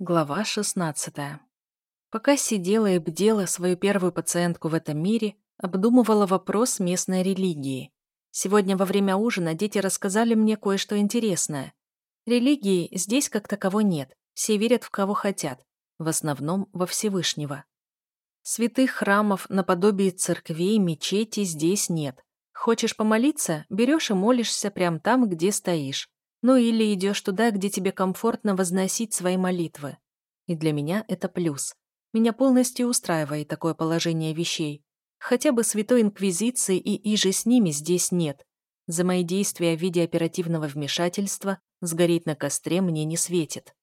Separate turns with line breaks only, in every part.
Глава 16. Пока сидела и бдела свою первую пациентку в этом мире, обдумывала вопрос местной религии. Сегодня во время ужина дети рассказали мне кое-что интересное. Религии здесь как таковой нет, все верят в кого хотят, в основном во Всевышнего. Святых храмов наподобие церквей, мечетей здесь нет. Хочешь помолиться, берешь и молишься прямо там, где стоишь. Ну или идешь туда, где тебе комфортно возносить свои молитвы. И для меня это плюс. Меня полностью устраивает такое положение вещей. Хотя бы Святой Инквизиции и иже с ними здесь нет. За мои действия в виде оперативного вмешательства сгореть на костре мне не светит.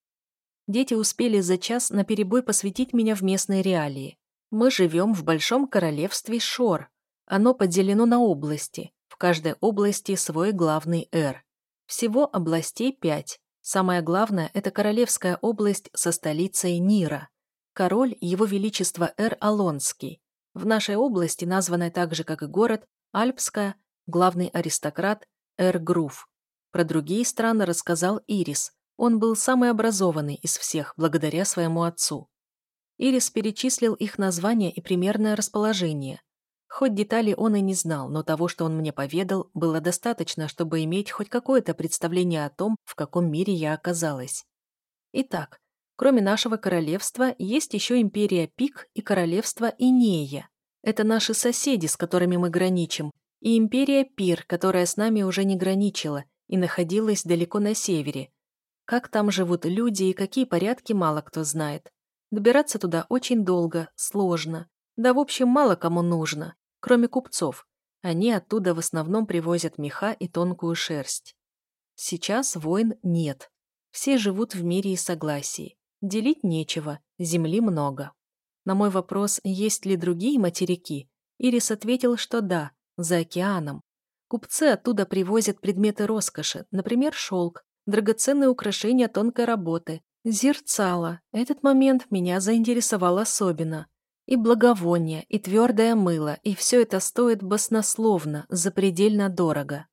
Дети успели за час наперебой посвятить меня в местные реалии. Мы живем в большом королевстве Шор. Оно поделено на области. В каждой области свой главный эр. Всего областей пять. Самое главное – это Королевская область со столицей Нира. Король – его величество Эр Алонский. В нашей области, названной так же, как и город, Альпская, главный аристократ Эр Грув. Про другие страны рассказал Ирис. Он был самый образованный из всех, благодаря своему отцу. Ирис перечислил их названия и примерное расположение. Хоть детали он и не знал, но того, что он мне поведал, было достаточно, чтобы иметь хоть какое-то представление о том, в каком мире я оказалась. Итак, кроме нашего королевства, есть еще империя Пик и королевство Инея. Это наши соседи, с которыми мы граничим, и империя Пир, которая с нами уже не граничила и находилась далеко на севере. Как там живут люди и какие порядки, мало кто знает. Добираться туда очень долго, сложно. Да, в общем, мало кому нужно кроме купцов. Они оттуда в основном привозят меха и тонкую шерсть. Сейчас войн нет. Все живут в мире и согласии. Делить нечего, земли много. На мой вопрос, есть ли другие материки, Ирис ответил, что да, за океаном. Купцы оттуда привозят предметы роскоши, например, шелк, драгоценные украшения тонкой работы, зерцало. Этот момент меня заинтересовал особенно. И благовония, и твердое мыло, и все это стоит баснословно, запредельно дорого.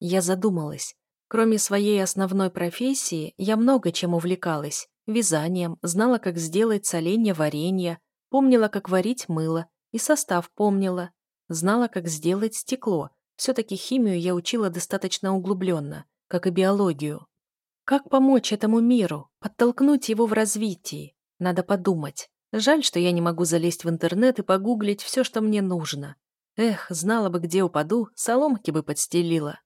Я задумалась. Кроме своей основной профессии, я много чем увлекалась. Вязанием, знала, как сделать соленья варенье, помнила, как варить мыло, и состав помнила. Знала, как сделать стекло. Все-таки химию я учила достаточно углубленно, как и биологию. Как помочь этому миру, подтолкнуть его в развитии? Надо подумать. Жаль, что я не могу залезть в интернет и погуглить все, что мне нужно. Эх, знала бы, где упаду, соломки бы подстелила.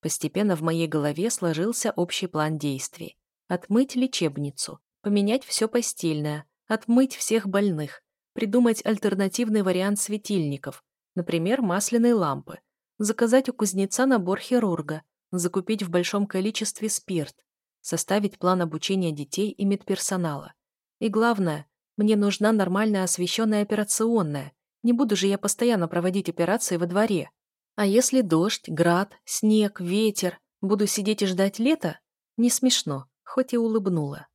Постепенно в моей голове сложился общий план действий. Отмыть лечебницу, поменять все постельное, отмыть всех больных, придумать альтернативный вариант светильников, например, масляные лампы, заказать у кузнеца набор хирурга, закупить в большом количестве спирт, составить план обучения детей и медперсонала. И главное, мне нужна нормальная освещенная операционная. Не буду же я постоянно проводить операции во дворе. А если дождь, град, снег, ветер, буду сидеть и ждать лета? Не смешно, хоть и улыбнула.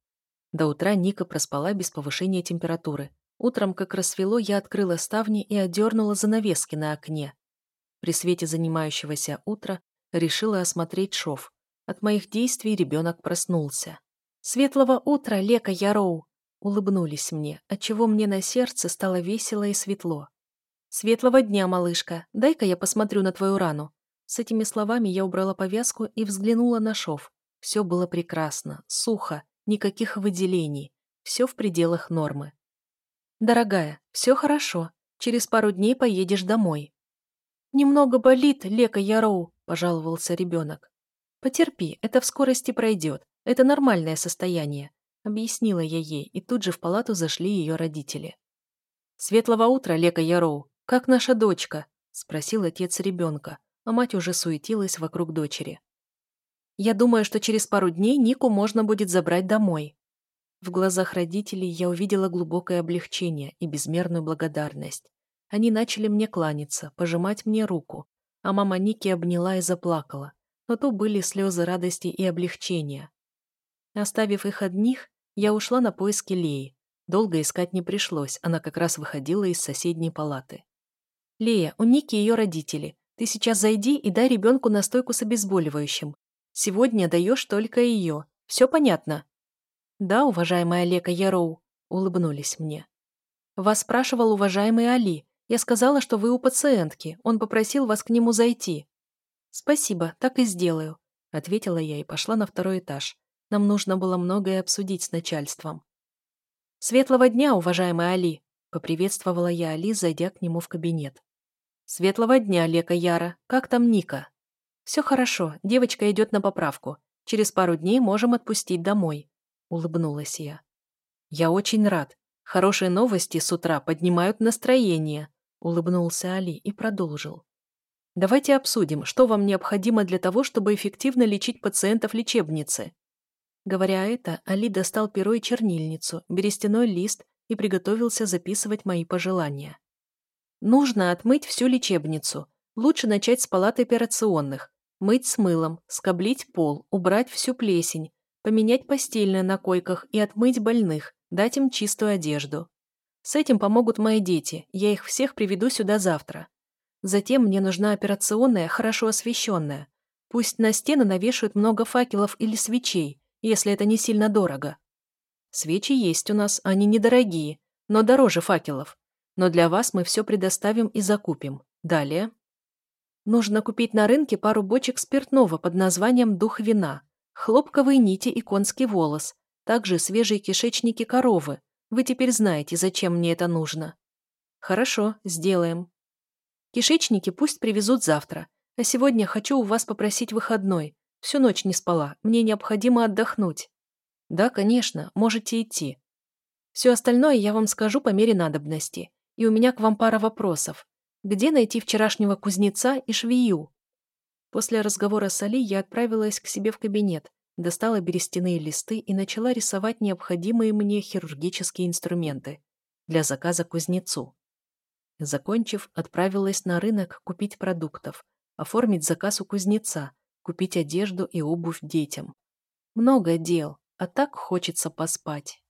До утра Ника проспала без повышения температуры. Утром, как рассвело, я открыла ставни и одернула занавески на окне. При свете занимающегося утра решила осмотреть шов. От моих действий ребенок проснулся. «Светлого утра, Лека Яроу!» Улыбнулись мне, отчего мне на сердце стало весело и светло. «Светлого дня, малышка! Дай-ка я посмотрю на твою рану!» С этими словами я убрала повязку и взглянула на шов. Все было прекрасно, сухо, никаких выделений. Все в пределах нормы. «Дорогая, все хорошо. Через пару дней поедешь домой». «Немного болит, Лека Яроу», – пожаловался ребенок. «Потерпи, это в скорости пройдет. Это нормальное состояние. Объяснила я ей, и тут же в палату зашли ее родители. «Светлого утра, Лека Яроу! Как наша дочка?» – спросил отец ребенка, а мать уже суетилась вокруг дочери. «Я думаю, что через пару дней Нику можно будет забрать домой». В глазах родителей я увидела глубокое облегчение и безмерную благодарность. Они начали мне кланяться, пожимать мне руку, а мама Ники обняла и заплакала, но то были слезы радости и облегчения. Оставив их одних, я ушла на поиски Леи. Долго искать не пришлось, она как раз выходила из соседней палаты. «Лея, у Ники ее родители. Ты сейчас зайди и дай ребенку настойку с обезболивающим. Сегодня даешь только ее. Все понятно?» «Да, уважаемая Лека Яроу», — улыбнулись мне. «Вас спрашивал уважаемый Али. Я сказала, что вы у пациентки. Он попросил вас к нему зайти». «Спасибо, так и сделаю», — ответила я и пошла на второй этаж. Нам нужно было многое обсудить с начальством. «Светлого дня, уважаемый Али!» — поприветствовала я Али, зайдя к нему в кабинет. «Светлого дня, Лека Яра. Как там Ника?» «Все хорошо. Девочка идет на поправку. Через пару дней можем отпустить домой», — улыбнулась я. «Я очень рад. Хорошие новости с утра поднимают настроение», — улыбнулся Али и продолжил. «Давайте обсудим, что вам необходимо для того, чтобы эффективно лечить пациентов лечебницы». Говоря это, Али достал перо и чернильницу, берестяной лист и приготовился записывать мои пожелания. Нужно отмыть всю лечебницу. Лучше начать с палаты операционных. Мыть с мылом, скоблить пол, убрать всю плесень, поменять постельное на койках и отмыть больных, дать им чистую одежду. С этим помогут мои дети, я их всех приведу сюда завтра. Затем мне нужна операционная, хорошо освещенная. Пусть на стены навешают много факелов или свечей, если это не сильно дорого. Свечи есть у нас, они недорогие, но дороже факелов. Но для вас мы все предоставим и закупим. Далее. Нужно купить на рынке пару бочек спиртного под названием «Дух вина», хлопковые нити и конский волос, также свежие кишечники коровы. Вы теперь знаете, зачем мне это нужно. Хорошо, сделаем. Кишечники пусть привезут завтра, а сегодня хочу у вас попросить выходной. Всю ночь не спала, мне необходимо отдохнуть. Да, конечно, можете идти. Все остальное я вам скажу по мере надобности. И у меня к вам пара вопросов. Где найти вчерашнего кузнеца и швею? После разговора с Али я отправилась к себе в кабинет, достала берестяные листы и начала рисовать необходимые мне хирургические инструменты для заказа кузнецу. Закончив, отправилась на рынок купить продуктов, оформить заказ у кузнеца, купить одежду и обувь детям. Много дел, а так хочется поспать.